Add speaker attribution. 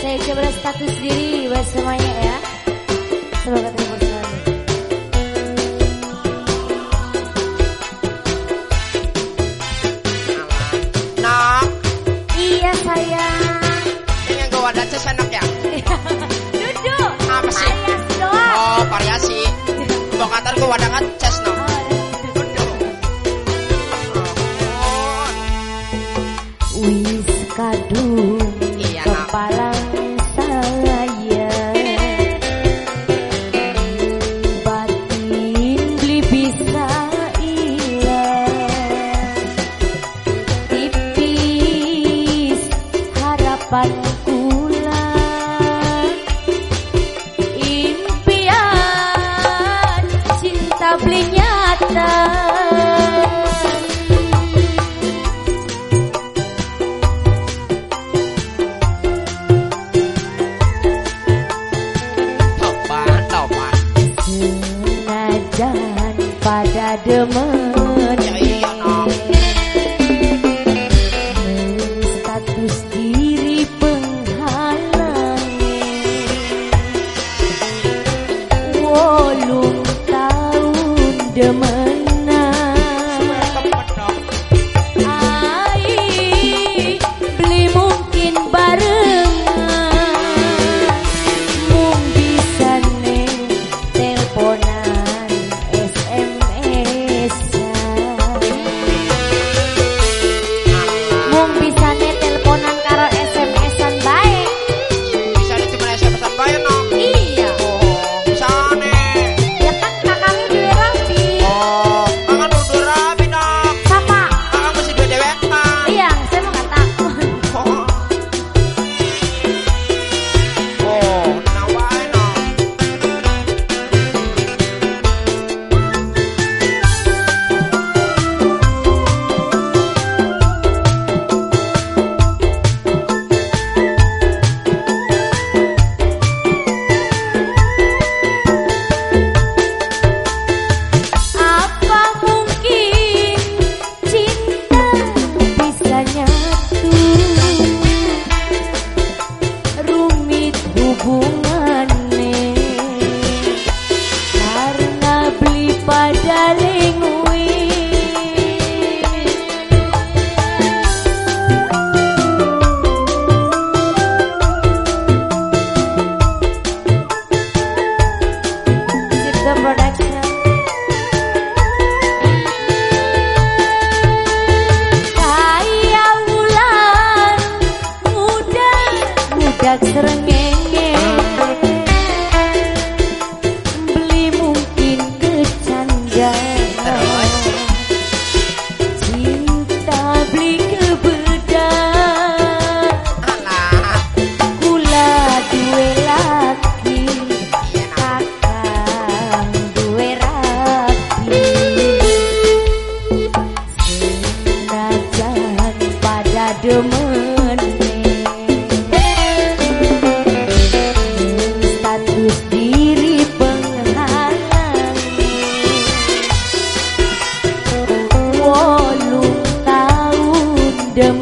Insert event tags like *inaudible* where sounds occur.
Speaker 1: Saya coba status diri buat semuanya ya. Semoga terima
Speaker 2: kasih
Speaker 1: Iya *laughs* Duduk.
Speaker 2: Apa sih? Oh variasi gue ada